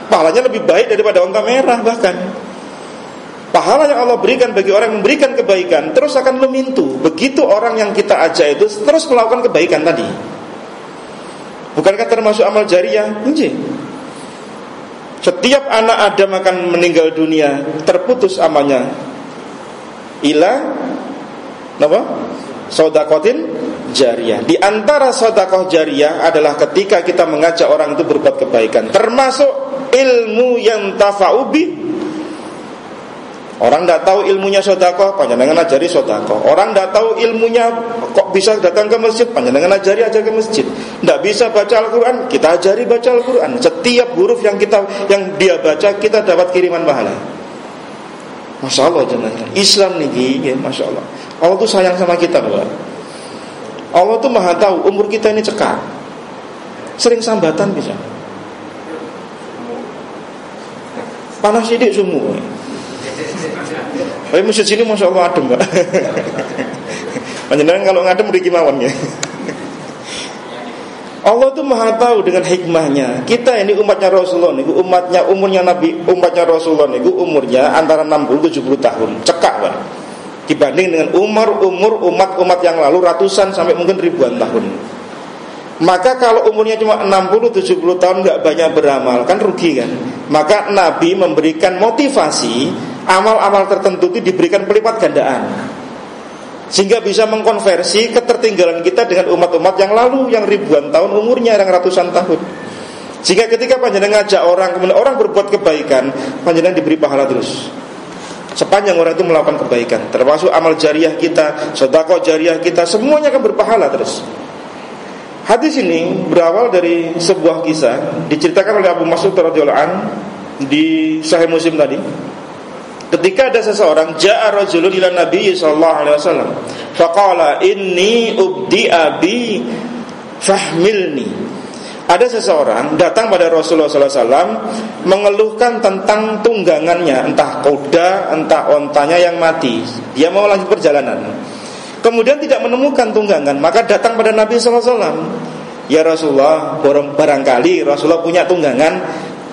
Pahalanya lebih baik daripada onta merah bahkan. Pahala yang Allah berikan bagi orang yang memberikan kebaikan terus akan memintu. Begitu orang yang kita ajak itu terus melakukan kebaikan tadi. Bukankah termasuk amal jariah? Enggak. Setiap anak Adam akan meninggal dunia terputus amalnya. Ila apa? Sodakotin jariah. Di antara sodakoh jariah adalah ketika kita mengajak orang itu berbuat kebaikan, termasuk ilmu yang tafaubi Orang tidak tahu ilmunya sodako, panjenengan ajari sodako. Orang tidak tahu ilmunya kok bisa datang ke masjid, panjenengan ajari aja ke masjid. Tidak bisa baca Al-Quran, kita ajari baca Al-Quran. Setiap huruf yang kita yang dia baca kita dapat kiriman pahala. Masya Allah jenengan. Islam nih, ya, masya Allah. Allah tuh sayang sama kita, Pak. Allah tuh maha tahu umur kita ini cekak. Sering sambatan bisa. Panas sidik semua. Tapi masjid sini masya Allah adem mbak. Panjenengan kalau ngadem beri mawon ya. Allah tuh maha tahu dengan hikmahnya. Kita ini umatnya Rasulullah nih, umatnya umurnya Nabi, umatnya Rasulullah nih, umurnya antara 60 70 tahun. Cekak pak. Dibanding dengan umur umur umat-umat yang lalu ratusan sampai mungkin ribuan tahun. Maka kalau umurnya cuma 60-70 tahun nggak banyak beramal kan rugi kan. Maka Nabi memberikan motivasi amal-amal tertentu itu diberikan pelipat gandaan. Sehingga bisa mengkonversi ketertinggalan kita dengan umat-umat yang lalu yang ribuan tahun umurnya yang ratusan tahun. Sehingga ketika panjenengan ngajak orang kemudian orang berbuat kebaikan panjenengan diberi pahala terus. Sepanjang orang itu melakukan kebaikan. Termasuk amal jariah kita sedekah jariah kita semuanya akan berpahala terus. Hadis ini berawal dari sebuah kisah diceritakan oleh Abu Mas'ud radhiyallahu di Sahih Muslim tadi Ketika ada seseorang ja'a rajulun ila Nabi sallallahu alaihi wasallam, faqala inni ubdi abi fahmilni. Ada seseorang datang pada Rasulullah SAW mengeluhkan tentang tunggangannya, entah kuda, entah ontanya yang mati. Dia mau lanjut perjalanan. Kemudian tidak menemukan tunggangan, maka datang pada Nabi SAW. Ya Rasulullah, barangkali Rasulullah punya tunggangan,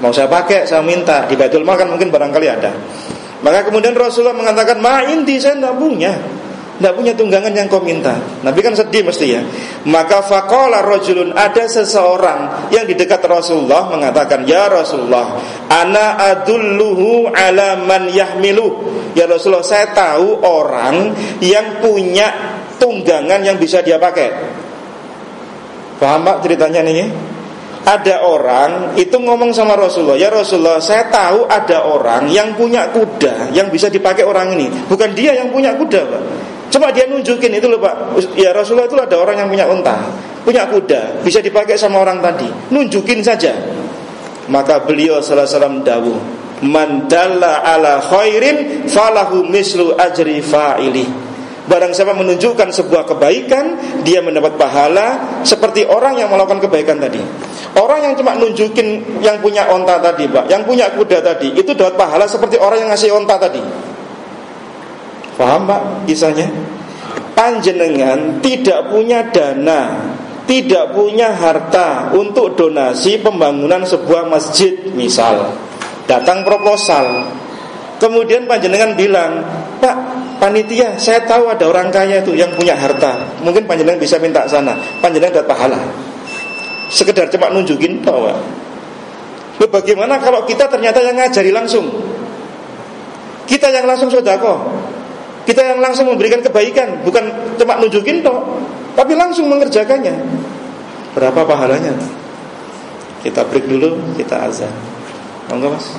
mau saya pakai, saya minta. Di Baitul Mal kan mungkin barangkali ada. Maka kemudian Rasulullah mengatakan, "Ma inti saya tidak punya." Tidak punya tunggangan yang kau minta. Nabi kan sedih mesti ya. Maka fakola rojulun Ada seseorang yang di dekat Rasulullah Mengatakan Ya Rasulullah Ana adulluhu ala man yahmilu Ya Rasulullah saya tahu orang Yang punya tunggangan yang bisa dia pakai. Paham pak ceritanya nih ada orang itu ngomong sama Rasulullah, "Ya Rasulullah, saya tahu ada orang yang punya kuda yang bisa dipakai orang ini. Bukan dia yang punya kuda, Pak. Coba dia nunjukin itu loh, Pak. Ya Rasulullah itu ada orang yang punya unta, punya kuda, bisa dipakai sama orang tadi. Nunjukin saja." Maka beliau sallallahu alaihi wasallam dawuh, "Man dalla ala khairin falahu mislu ajri fa'ili." Barang siapa menunjukkan sebuah kebaikan Dia mendapat pahala Seperti orang yang melakukan kebaikan tadi. Orang yang cuma nunjukin Yang punya onta tadi pak Yang punya kuda tadi Itu dapat pahala seperti orang yang ngasih onta tadi. Paham pak kisahnya? Panjenengan tidak punya dana Tidak punya harta Untuk donasi pembangunan sebuah masjid Misal. Datang proposal. Kemudian panjenengan bilang, Pak, panitia, saya tahu ada orang kaya itu yang punya harta. Mungkin panjenengan bisa minta sana. Panjenengan dapat pahala. sekedar cuma nunjukin bahwa bagaimana kalau kita ternyata yang ngajari langsung? Kita yang langsung sodako kita yang langsung memberikan kebaikan. Bukan cuma nunjukin toh tapi langsung mengerjakannya. Berapa pahalanya? Kita break dulu kita azan. Monggo mas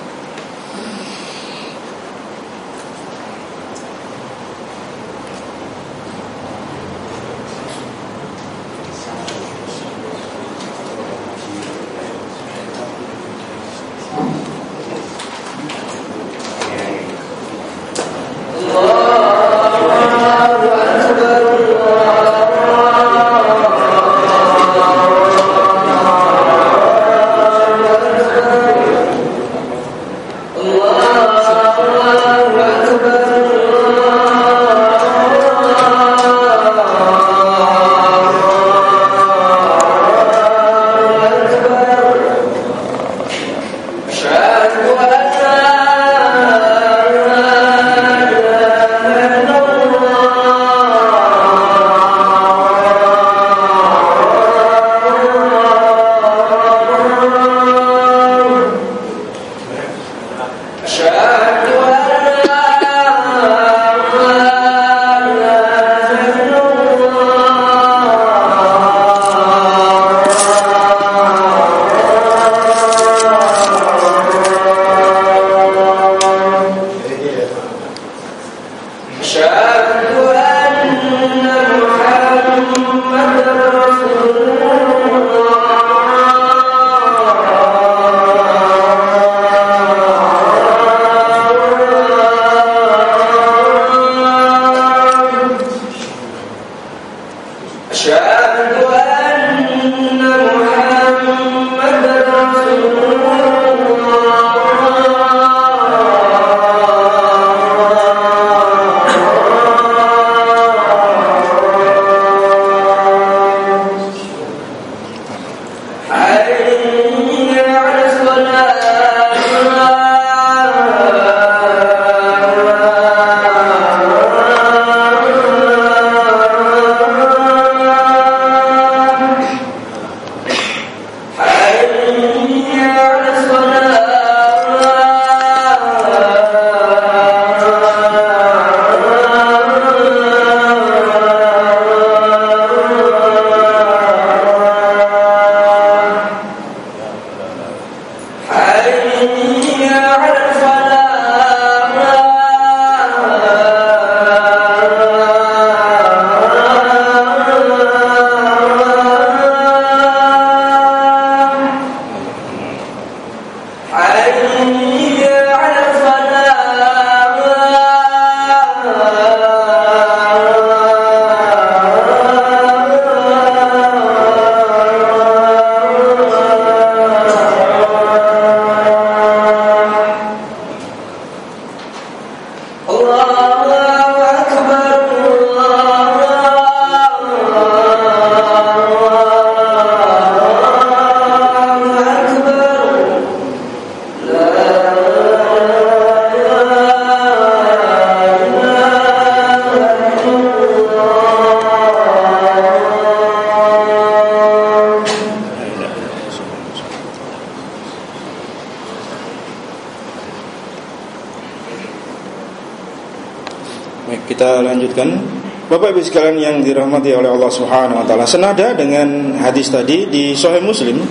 Ibu sekalian yang dirahmati oleh Allah Subhanahu wa taala, senada dengan hadis tadi di Sahih Muslim,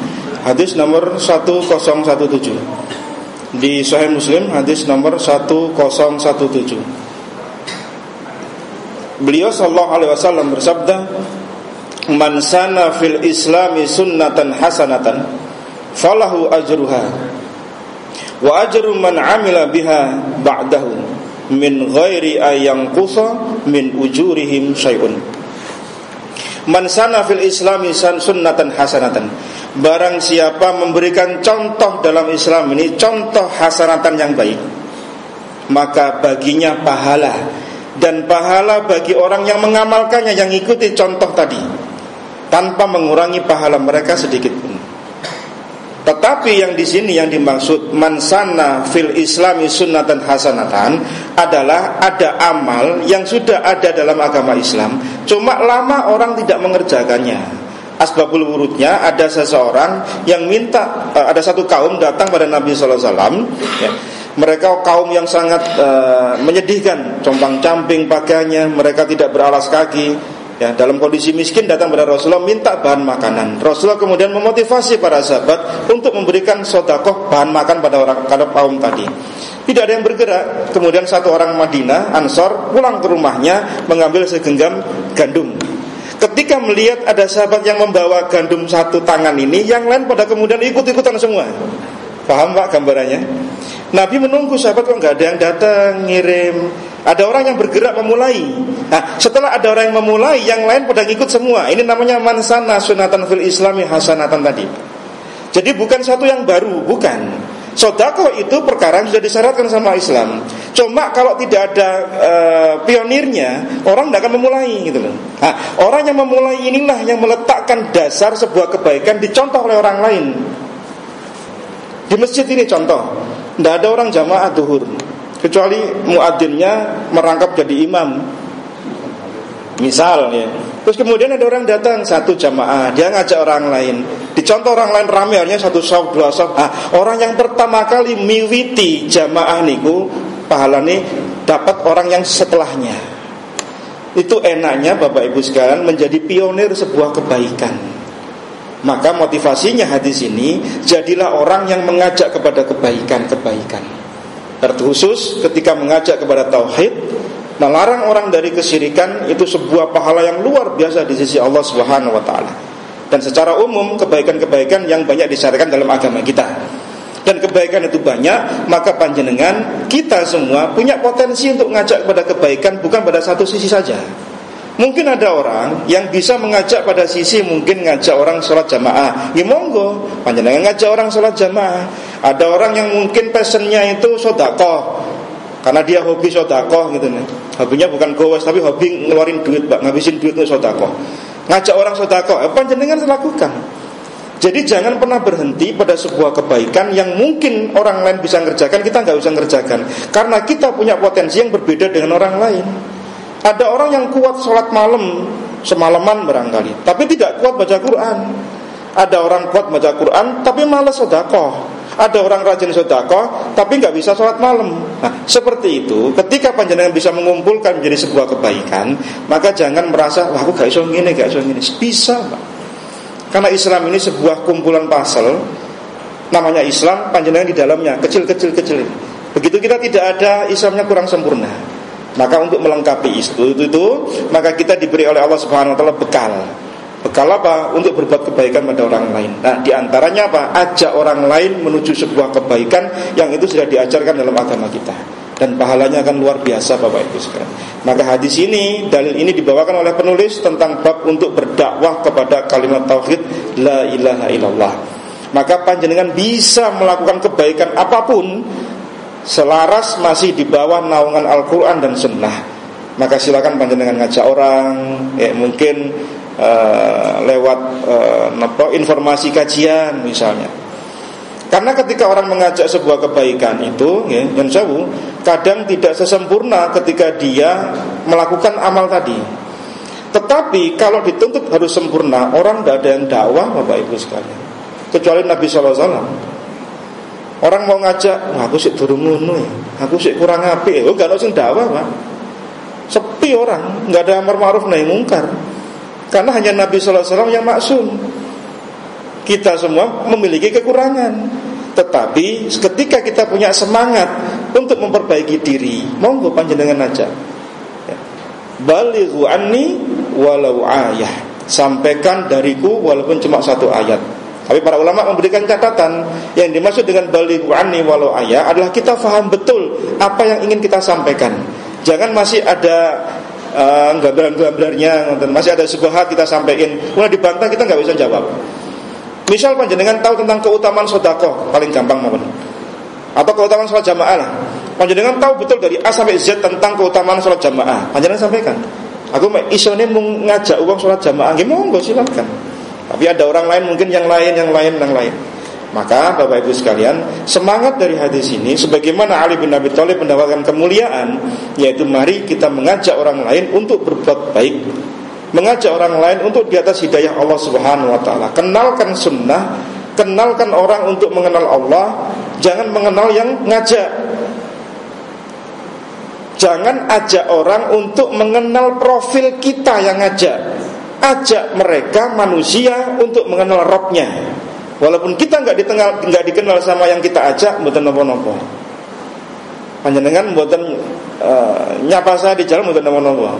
hadis nomor 1017. Di Sahih Muslim hadis nomor 1017. Beliau sallallahu alaihi wasallam bersabda, "Man sana fil Islami sunnatan hasanatan, falahu ajruha wa ajru man amila biha ba'dahu." Min ghairi ayang kusa min ujurihim syai'un. Man sana fil islami sunnatan hasanatan. Barang siapa memberikan contoh dalam Islam ini Contoh hasanatan yang baik Maka baginya pahala. Dan pahala bagi orang yang mengamalkannya Yang ikuti contoh tadi Tanpa mengurangi pahala mereka sedikit pun tetapi yang di sini yang dimaksud mansana fil islami sunnatan hasanatan adalah ada amal yang sudah ada dalam agama Islam, cuma lama orang tidak mengerjakannya. asbabul wurudnya ada seseorang yang minta uh, ada satu kaum datang pada Nabi sallallahu alaihi wasallam ya. Mereka kaum yang sangat uh, menyedihkan, compang-camping pakaiannya, mereka tidak beralas kaki, ya dalam kondisi miskin datang pada Rasulullah minta bahan makanan. Rasulullah kemudian memotivasi para sahabat untuk memberikan sodakoh bahan makan pada orang pada kaum tadi. Tidak ada yang bergerak. Kemudian satu orang Madinah Ansor pulang ke rumahnya mengambil segenggam gandum. Ketika melihat ada sahabat yang membawa gandum satu tangan ini, yang lain pada kemudian ikut-ikutan semua. Paham pak gambarannya? Nabi menunggu sahabat kok nggak ada yang datang ngirim. Ada orang yang bergerak memulai. Nah, setelah ada orang yang memulai, yang lain pada ikut semua. Ini namanya mansana sunatan fil Islami hasanatan tadi. Jadi bukan satu yang baru, bukan. Sodako itu perkara yang sudah disyaratkan sama Islam. Cuma kalau tidak ada e, pionirnya, orang tidak akan memulai gitu loh. Nah, orang yang memulai inilah yang meletakkan dasar sebuah kebaikan dicontoh oleh orang lain. Di masjid ini contoh, tidak ada orang jamaah duhur kecuali muadzinnya merangkap jadi imam. Misal ya, Terus kemudian ada orang datang satu jamaah, dia ngajak orang lain. Dicontoh orang lain rame hanya satu sop dua sop. Ah, orang yang pertama kali miwiti jamaah niku pahalane dapat orang yang setelahnya. Itu enaknya Bapak Ibu sekalian menjadi pionir sebuah kebaikan. Maka motivasinya hadis ini jadilah orang yang mengajak kepada kebaikan-kebaikan. Terkhusus ketika mengajak kepada tauhid, melarang orang dari kesyirikan itu sebuah pahala yang luar biasa di sisi Allah Subhanahu wa taala. Dan secara umum kebaikan-kebaikan yang banyak disyariatkan dalam agama kita. Dan kebaikan itu banyak, maka panjenengan kita semua punya potensi untuk mengajak kepada kebaikan bukan pada satu sisi saja. Mungkin ada orang yang bisa mengajak pada sisi mungkin ngajak orang sholat jamaah. Ya monggo, panjenengan ngajak orang sholat jamaah. Ada orang yang mungkin pesennya itu sodakoh, karena dia hobi sodakoh gitu nih. Hobinya bukan gowes tapi hobi ngeluarin duit, Pak, ngabisin duit untuk sodakoh. Ngajak orang sodakoh, apa jenengan lakukan. Jadi jangan pernah berhenti pada sebuah kebaikan yang mungkin orang lain bisa ngerjakan, kita nggak usah ngerjakan. Karena kita punya potensi yang berbeda dengan orang lain. Ada orang yang kuat sholat malam semalaman barangkali, tapi tidak kuat baca Quran. Ada orang kuat baca Quran, tapi malas sodakoh. Ada orang rajin sodako Tapi nggak bisa sholat malam. Nah seperti itu Ketika panjenengan bisa mengumpulkan menjadi sebuah kebaikan Maka jangan merasa Wah aku gak iso gini, gak iso gini Bisa Pak. Karena Islam ini sebuah kumpulan pasal Namanya Islam Panjenengan di dalamnya Kecil-kecil-kecil. Begitu kita tidak ada Islamnya kurang sempurna Maka untuk melengkapi itu, itu, itu Maka kita diberi oleh Allah Subhanahu Wa Taala bekal Bekal apa? Untuk berbuat kebaikan pada orang lain. Nah, di antaranya apa? Ajak orang lain menuju sebuah kebaikan yang itu sudah diajarkan dalam agama kita. Dan pahalanya akan luar biasa Bapak Ibu sekalian. Maka hadis ini, dalil ini dibawakan oleh penulis tentang bab untuk berdakwah kepada kalimat tauhid la ilaha illallah. Maka panjenengan bisa melakukan kebaikan apa pun selaras masih di bawah naungan Al-Quran dan Sunnah. Maka silakan panjenengan ngajak orang, ya mungkin uh, lewat uh, informasi kajian misalnya. Karena ketika orang mengajak sebuah kebaikan itu, ya, yang jauh, kadang tidak sesempurna ketika dia melakukan amal tadi. Tetapi kalau dituntut harus sempurna, orang tidak ada yang dakwah, bapak ibu sekalian. Kecuali Nabi SAW. Orang mau ngajak, Wah, aku sih turun ya. aku sih kurang api, oh gak ada yang dakwah, pak. Sepi orang, nggak ada amar ma'ruf nahi mungkar. Karena hanya Nabi SAW yang maksum Kita semua memiliki kekurangan Tetapi ketika kita punya semangat Untuk memperbaiki diri Monggo panjenengan aja ya. Balighu anni walau ayah Sampaikan dariku walaupun cuma satu ayat tapi para ulama memberikan catatan yang dimaksud dengan balighu anni walau ayah adalah kita faham betul apa yang ingin kita sampaikan. Jangan masih ada uh, gambaran-gambarnya masih ada sebuah kita sampaikan. Mulai dibantah kita nggak bisa jawab. Misal panjenengan tahu tentang keutamaan sodako paling gampang mohon atau keutamaan sholat jamaah panjenengan tahu betul dari A sampai Z tentang keutamaan sholat jamaah. Panjenengan sampaikan. Aku isone mau ngajak uang sholat jamaah. Gimana monggo silakan tapi ada orang lain mungkin yang lain yang lain yang lain maka Bapak Ibu sekalian, semangat dari hadis ini sebagaimana Ali bin Abi Thalib mendapatkan kemuliaan yaitu mari kita mengajak orang lain untuk berbuat baik. mengajak orang lain untuk di atas hidayah Allah Subhanahu wa taala. Kenalkan sunnah, kenalkan orang untuk mengenal Allah, jangan mengenal yang ngajak. Jangan ajak orang untuk mengenal profil kita yang ngajak. Ajak mereka manusia untuk mengenal Robnya. Walaupun kita nggak dikenal nggak dikenal sama yang kita ajak, bukan nopo-nopo. Panjenengan buatan uh, nyapa saya di jalan bukan nopo-nopo.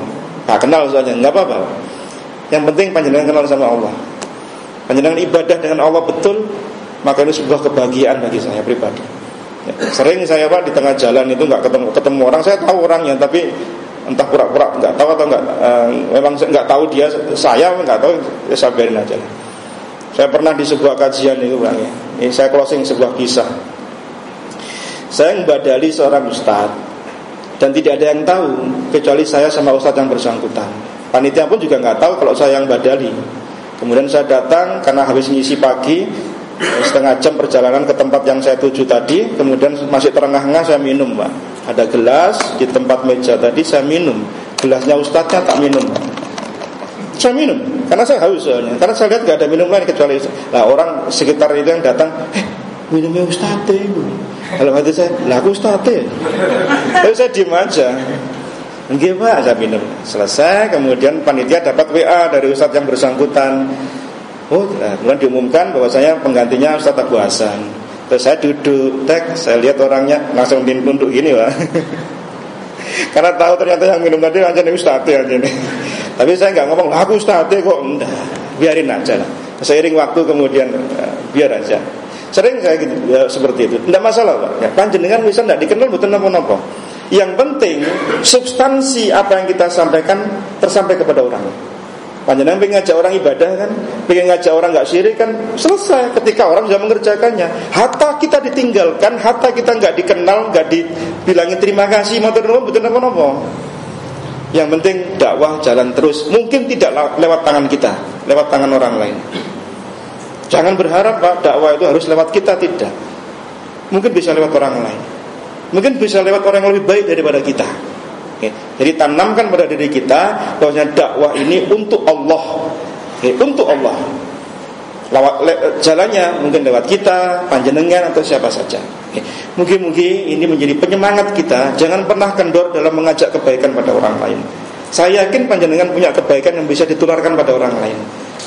Tak kenal saja, nggak apa-apa. Yang penting panjenengan kenal sama Allah. Panjenengan ibadah dengan Allah betul, maka ini sebuah kebahagiaan bagi saya pribadi. Ya, sering saya pak di tengah jalan itu nggak ketemu ketemu orang, saya tahu orangnya, tapi entah pura-pura nggak tahu atau nggak, uh, memang nggak tahu dia saya nggak tahu, ya saya biarin aja. Saya pernah di sebuah kajian itu bang, ya. ini saya closing sebuah kisah. Saya membadali seorang ustadz dan tidak ada yang tahu kecuali saya sama ustadz yang bersangkutan. Panitia pun juga nggak tahu kalau saya yang badali. Kemudian saya datang karena habis ngisi pagi setengah jam perjalanan ke tempat yang saya tuju tadi. Kemudian masih terengah-engah saya minum, pak. Ada gelas di tempat meja tadi saya minum. Gelasnya ustadznya tak minum. Saya minum karena saya haus soalnya. Karena saya lihat nggak ada minum lain kecuali. Nah orang sekitar itu yang datang, eh minumnya ustadz. Kalau hati saya, lah aku ustadz Tapi saya diem aja. Enggak pak, saya minum. Selesai, kemudian panitia dapat WA dari ustadz yang bersangkutan. Oh, nah, kemudian diumumkan bahwa saya penggantinya Ustadz Abu Hasan. Terus saya duduk, tek, saya lihat orangnya langsung tunduk gini pak. Karena tahu ternyata yang minum tadi hanya Ustadz ya ini. Tapi saya nggak ngomong, aku Ustadz kok, enggak, biarin aja lah. Seiring waktu kemudian ya, biar aja. Sering saya gitu, ya, seperti itu. Tidak masalah, Pak. Ya, panjenengan bisa tidak dikenal betul nopo-nopo. Yang penting substansi apa yang kita sampaikan tersampai kepada orang. Panjenengan pengen ngajak orang ibadah kan, pengen ngajak orang nggak syirik kan, selesai. Ketika orang sudah mengerjakannya, hatta kita ditinggalkan, hatta kita nggak dikenal, nggak dibilangin terima kasih, mau betul nopo-nopo. Yang penting dakwah jalan terus. Mungkin tidak lewat tangan kita, lewat tangan orang lain. Jangan berharap Pak dakwah itu harus lewat kita tidak. Mungkin bisa lewat orang lain. Mungkin bisa lewat orang yang lebih baik daripada kita. Oke. Jadi tanamkan pada diri kita bahwasanya dakwah ini untuk Allah. Oke. Untuk Allah. Lewat le, jalannya mungkin lewat kita, panjenengan atau siapa saja. Mungkin-mungkin ini menjadi penyemangat kita. Jangan pernah kendor dalam mengajak kebaikan pada orang lain. Saya yakin panjenengan punya kebaikan yang bisa ditularkan pada orang lain.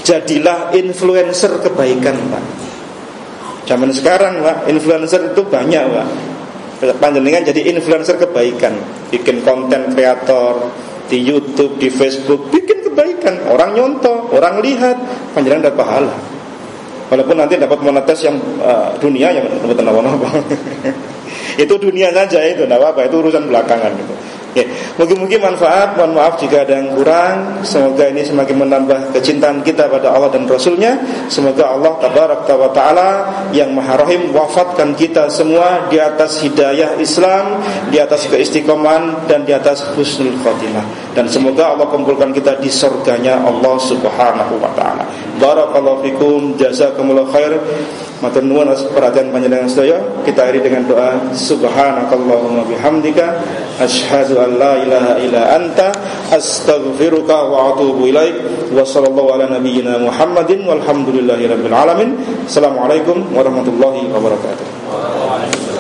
Jadilah influencer kebaikan Pak Zaman sekarang Pak Influencer itu banyak Pak Panjenengan jadi influencer kebaikan Bikin konten kreator Di Youtube, di Facebook Bikin kebaikan Orang nyontoh, orang lihat Panjenengan dapat pahala Walaupun nanti dapat monetis yang uh, dunia yang dapat apa-apa. itu dunia saja itu, apa-apa. Itu urusan belakangan. Gitu. Ya, mungkin-mungkin manfaat, mohon maaf jika ada yang kurang. Semoga ini semakin menambah kecintaan kita pada Allah dan Rasulnya. Semoga Allah tabarak wa ta'ala yang maha rahim wafatkan kita semua di atas hidayah Islam, di atas keistiqomahan dan di atas husnul khotimah. Dan semoga Allah kumpulkan kita di surganya Allah subhanahu wa ta'ala. Barakallahu fikum, jazakumullah khair. Matur nuwun perhatian panjenengan sedaya. Kita akhiri dengan doa subhanakallahumma bihamdika asyhadu an la ilaha illa anta astaghfiruka wa atubu ilaik. Wa sallallahu ala nabiyyina Muhammadin walhamdulillahi rabbil alamin. Assalamualaikum warahmatullahi wabarakatuh.